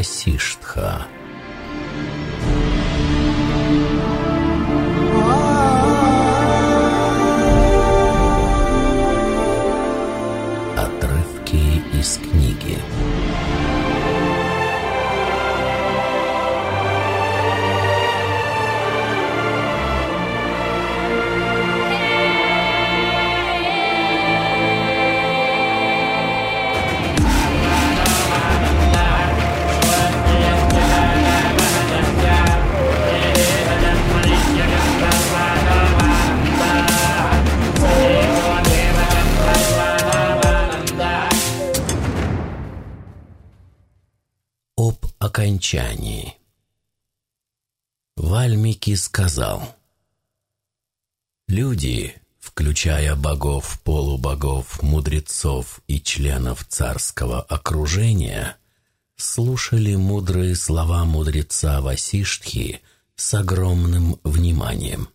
Васиштха. Окончании. Вальмики сказал, «Люди, включая богов, полубогов, мудрецов и членов царского окружения, слушали мудрые слова мудреца Васиштхи с огромным вниманием.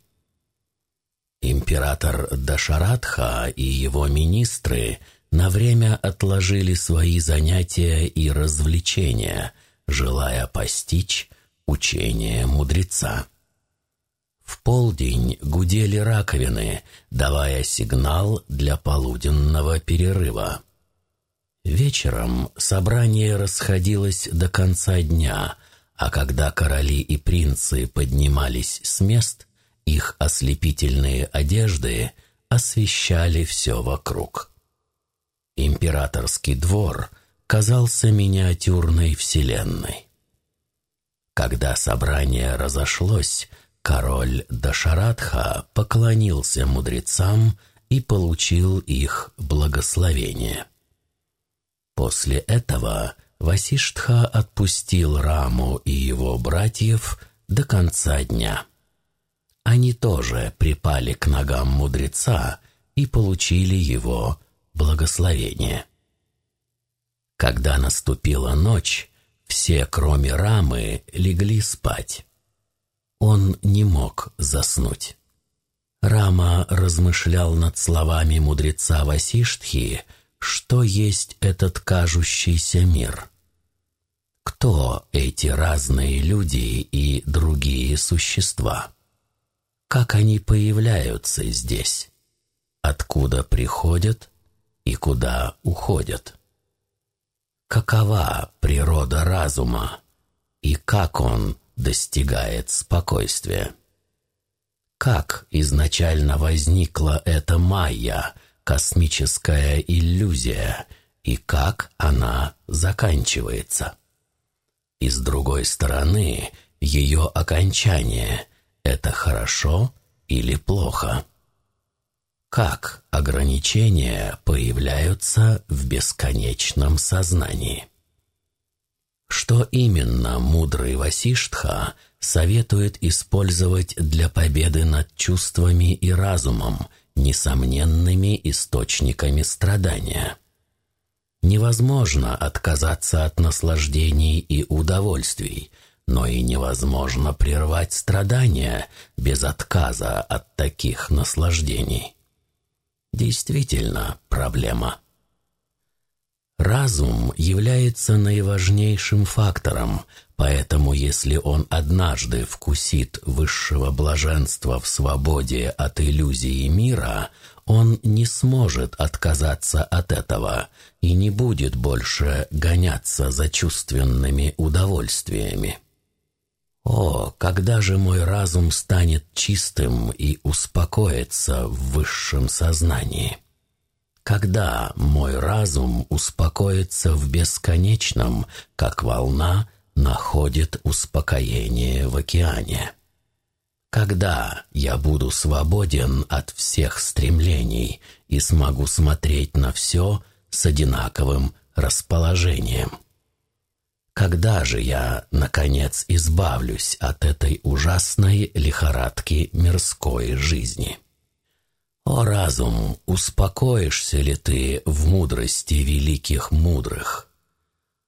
Император Дашаратха и его министры – на время отложили свои занятия и развлечения, желая постичь учение мудреца. В полдень гудели раковины, давая сигнал для полуденного перерыва. Вечером собрание расходилось до конца дня, а когда короли и принцы поднимались с мест, их ослепительные одежды освещали все вокруг. Императорский двор казался миниатюрной вселенной. Когда собрание разошлось, король Дашаратха поклонился мудрецам и получил их благословение. После этого Васиштха отпустил Раму и его братьев до конца дня. Они тоже припали к ногам мудреца и получили его благословение. Когда наступила ночь, все, кроме Рамы, легли спать. Он не мог заснуть. Рама размышлял над словами мудреца Васиштхи, что есть этот кажущийся мир. Кто эти разные люди и другие существа? Как они появляются здесь? Откуда приходят и куда уходят. Какова природа разума и как он достигает спокойствия? Как изначально возникла эта майя, космическая иллюзия, и как она заканчивается? И с другой стороны, ее окончание – это хорошо или плохо? Как ограничения появляются в бесконечном сознании. Что именно мудрый Васиштха советует использовать для победы над чувствами и разумом, несомненными источниками страдания? Невозможно отказаться от наслаждений и удовольствий, но и невозможно прервать страдания без отказа от таких наслаждений действительно проблема. Разум является наиважнейшим фактором, поэтому если он однажды вкусит высшего блаженства в свободе от иллюзии мира, он не сможет отказаться от этого и не будет больше гоняться за чувственными удовольствиями. О, когда же мой разум станет чистым и успокоится в высшем сознании? Когда мой разум успокоится в бесконечном, как волна находит успокоение в океане? Когда я буду свободен от всех стремлений и смогу смотреть на все с одинаковым расположением? Когда же я, наконец, избавлюсь от этой ужасной лихорадки мирской жизни? О разум, успокоишься ли ты в мудрости великих мудрых?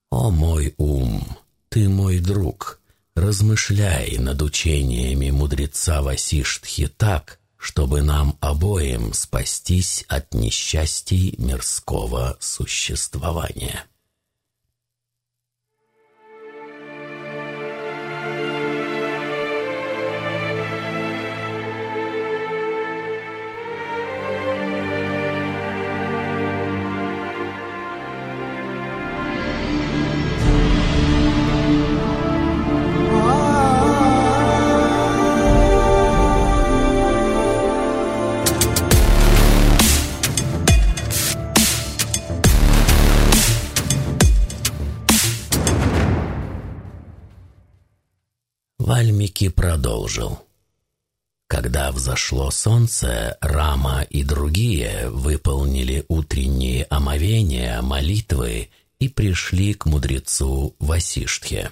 О мой ум, ты мой друг, размышляй над учениями мудреца Васиштхи так, чтобы нам обоим спастись от несчастий мирского существования. Валмики продолжил. Когда взошло солнце, Рама и другие выполнили утренние омовения, молитвы и пришли к мудрецу Васиштхе.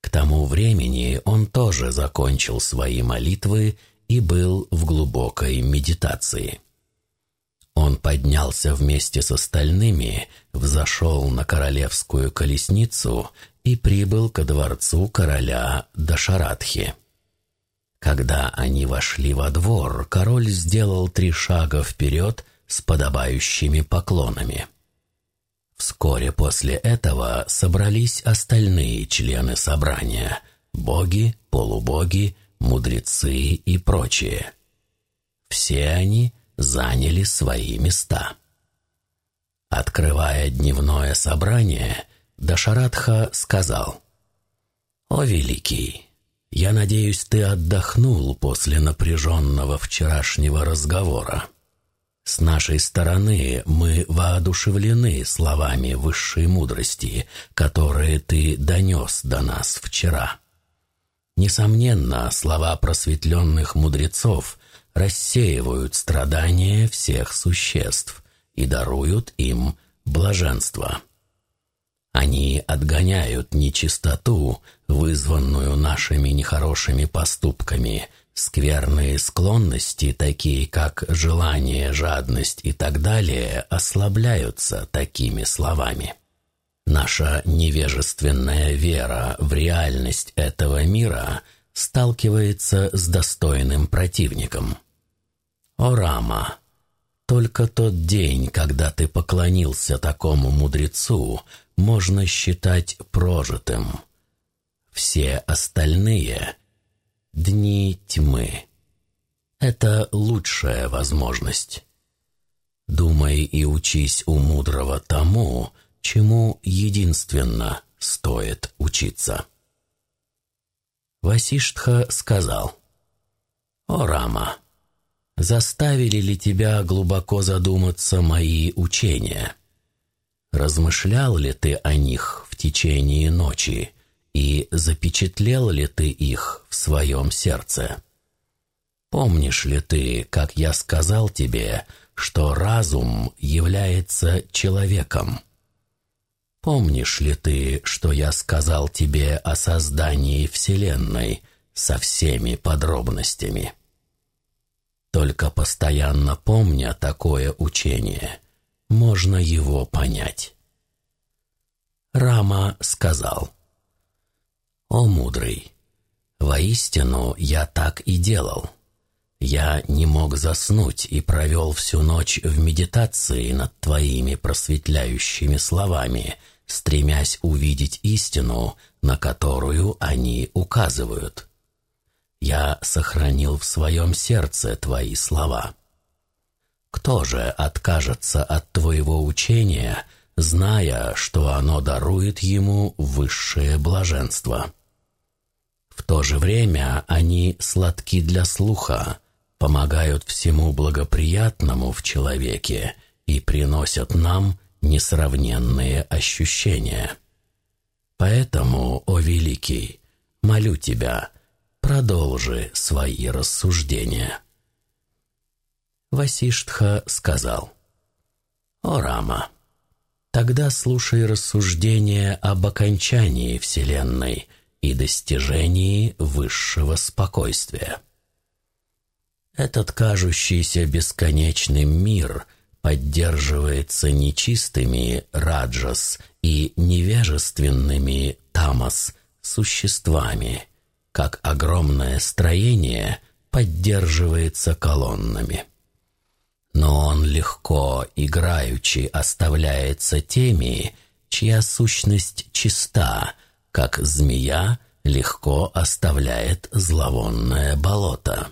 К тому времени он тоже закончил свои молитвы и был в глубокой медитации. Он поднялся вместе с остальными, взошел на королевскую колесницу и прибыл ко дворцу короля Дашаратхи. Когда они вошли во двор, король сделал три шага вперед с подобающими поклонами. Вскоре после этого собрались остальные члены собрания – боги, полубоги, мудрецы и прочие. Все они заняли свои места. Открывая дневное собрание, Дашаратха сказал, «О, Великий, я надеюсь, ты отдохнул после напряженного вчерашнего разговора. С нашей стороны мы воодушевлены словами высшей мудрости, которые ты донес до нас вчера. Несомненно, слова просветленных мудрецов рассеивают страдания всех существ и даруют им блаженство. Они отгоняют нечистоту, вызванную нашими нехорошими поступками, скверные склонности, такие как желание, жадность и так далее, ослабляются такими словами. Наша невежественная вера в реальность этого мира сталкивается с достойным противником. О Рама! Только тот день, когда ты поклонился такому мудрецу, можно считать прожитым. Все остальные — дни тьмы. Это лучшая возможность. Думай и учись у мудрого тому, чему единственно стоит учиться. Васиштха сказал, «О, Рама, заставили ли тебя глубоко задуматься мои учения?» Размышлял ли ты о них в течение ночи и запечатлел ли ты их в своем сердце? Помнишь ли ты, как я сказал тебе, что разум является человеком? Помнишь ли ты, что я сказал тебе о создании Вселенной со всеми подробностями? Только постоянно помня такое учение, можно его понять. Рама сказал, «О мудрый, воистину я так и делал. Я не мог заснуть и провел всю ночь в медитации над твоими просветляющими словами, стремясь увидеть истину, на которую они указывают. Я сохранил в своем сердце твои слова». Кто же откажется от твоего учения, зная, что оно дарует ему высшее блаженство? В то же время они сладки для слуха, помогают всему благоприятному в человеке и приносят нам несравненные ощущения. Поэтому, о Великий, молю тебя, продолжи свои рассуждения. Васиштха сказал, «О, Рама, тогда слушай рассуждения об окончании Вселенной и достижении высшего спокойствия. Этот кажущийся бесконечным мир поддерживается нечистыми раджас и невежественными тамас существами, как огромное строение поддерживается колоннами но он легко, играючи, оставляется теми, чья сущность чиста, как змея легко оставляет зловонное болото.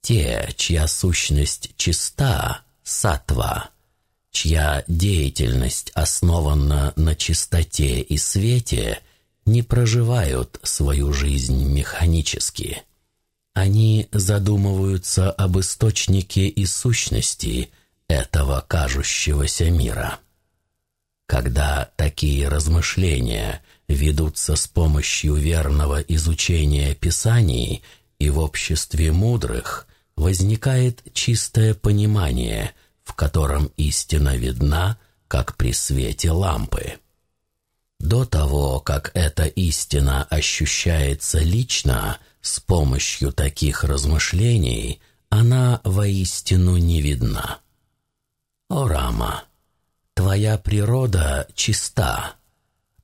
Те, чья сущность чиста, сатва, чья деятельность основана на чистоте и свете, не проживают свою жизнь механически – они задумываются об источнике и сущности этого кажущегося мира. Когда такие размышления ведутся с помощью верного изучения Писаний, и в обществе мудрых возникает чистое понимание, в котором истина видна, как при свете лампы. До того, как эта истина ощущается лично, с помощью таких размышлений она воистину не видна. О, Рама, твоя природа чиста,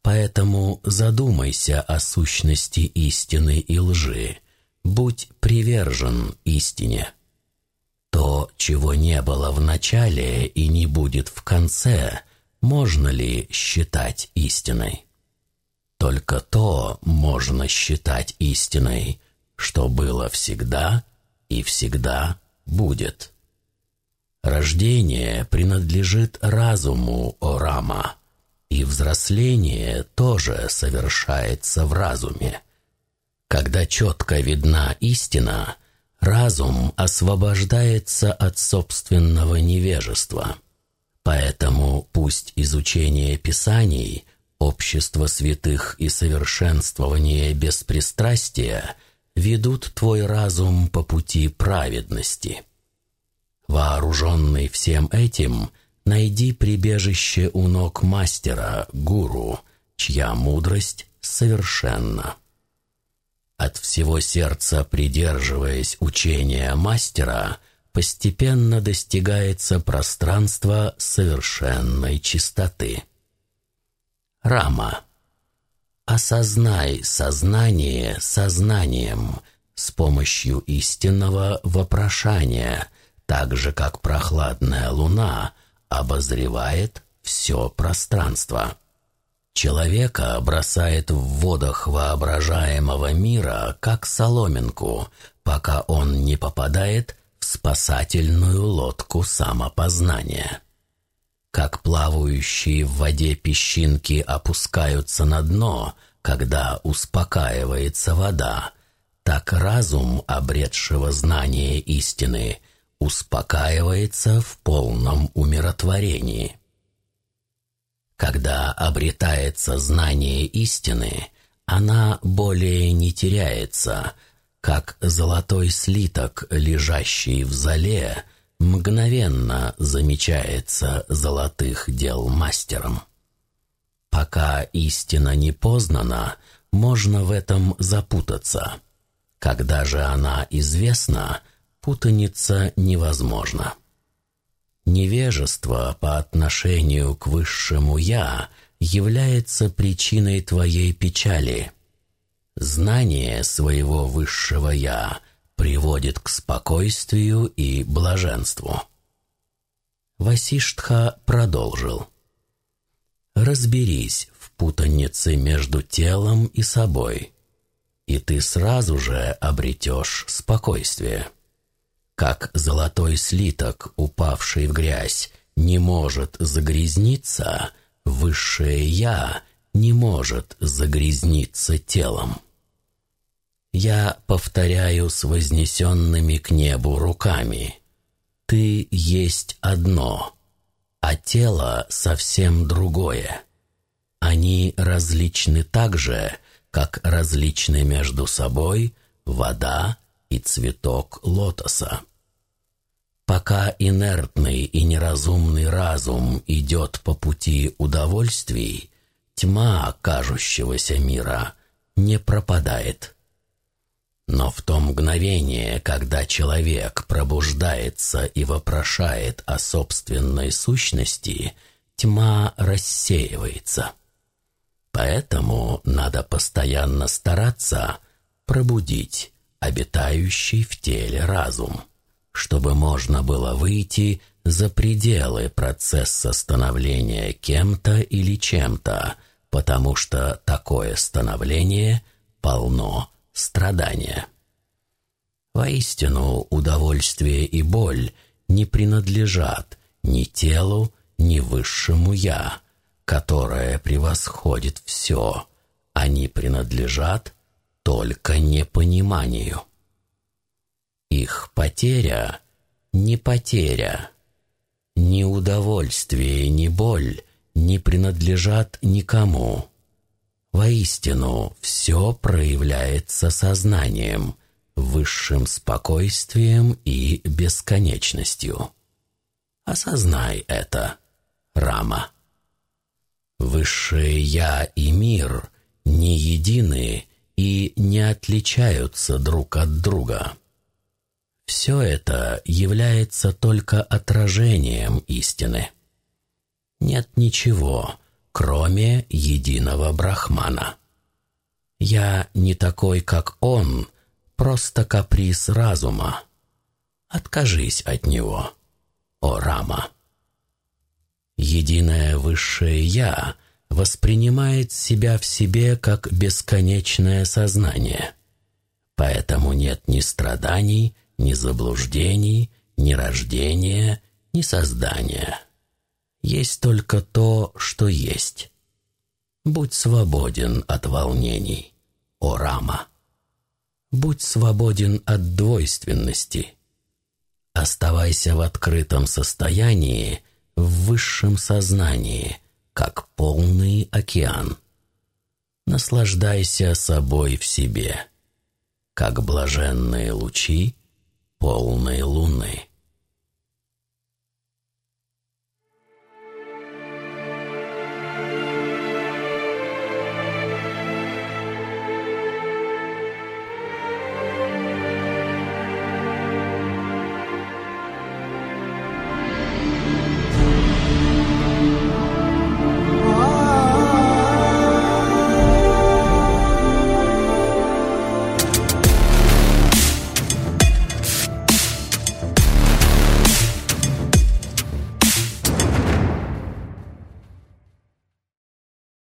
поэтому задумайся о сущности истины и лжи, будь привержен истине. То, чего не было в начале и не будет в конце, можно ли считать истиной? Только то можно считать истиной, что было всегда и всегда будет. Рождение принадлежит разуму Орама, и взросление тоже совершается в разуме. Когда четко видна истина, разум освобождается от собственного невежества. Поэтому пусть изучение Писаний, общество святых и совершенствование беспристрастия ведут твой разум по пути праведности. Вооруженный всем этим, найди прибежище у ног мастера, гуру, чья мудрость совершенна. От всего сердца придерживаясь учения мастера, постепенно достигается пространство совершенной чистоты. Рама. Осознай сознание сознанием с помощью истинного вопрошания, так же, как прохладная луна обозревает все пространство. Человека бросает в водах воображаемого мира, как соломинку, пока он не попадает в спасательную лодку самопознания. Как плавающие в воде песчинки опускаются на дно, когда успокаивается вода, так разум, обретшего знание истины, успокаивается в полном умиротворении. Когда обретается знание истины, она более не теряется, как золотой слиток, лежащий в зале, мгновенно замечается золотых дел мастером. Пока истина не познана, можно в этом запутаться. Когда же она известна, путаница невозможна. Невежество по отношению к высшему «я» является причиной твоей печали. Знание своего высшего «я» приводит к спокойствию и блаженству. Васиштха продолжил. «Разберись в путанице между телом и собой, и ты сразу же обретешь спокойствие». Как золотой слиток, упавший в грязь, не может загрязниться, высшее «я» не может загрязниться телом. Я повторяю с вознесенными к небу руками. Ты есть одно, а тело совсем другое. Они различны так же, как различны между собой вода и цветок лотоса. Пока инертный и неразумный разум идет по пути удовольствий, тьма кажущегося мира не пропадает. Но в то мгновение, когда человек пробуждается и вопрошает о собственной сущности, тьма рассеивается. Поэтому надо постоянно стараться пробудить обитающий в теле разум, чтобы можно было выйти за пределы процесса становления кем-то или чем-то, потому что такое становление полно страдания. Воистину, удовольствие и боль не принадлежат ни телу, ни высшему «я», которое превосходит все. Они принадлежат только непониманию. Их потеря — не потеря. Ни удовольствие, ни боль не принадлежат никому. Воистину, все проявляется сознанием, высшим спокойствием и бесконечностью. Осознай это, Рама. Высшее Я и мир не едины и не отличаются друг от друга. Все это является только отражением истины. Нет ничего, кроме единого Брахмана. Я не такой, как он, просто каприз разума. Откажись от него, о Рама. Единое высшее Я воспринимает себя в себе как бесконечное сознание. Поэтому нет ни страданий, ни заблуждений, ни рождения, ни создания. Есть только то, что есть. Будь свободен от волнений, о Рама. Будь свободен от двойственности. Оставайся в открытом состоянии, в высшем сознании, как полный океан. Наслаждайся собой в себе, как блаженные лучи полной луны.